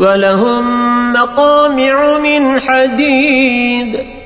ولهم مقامع من حديد.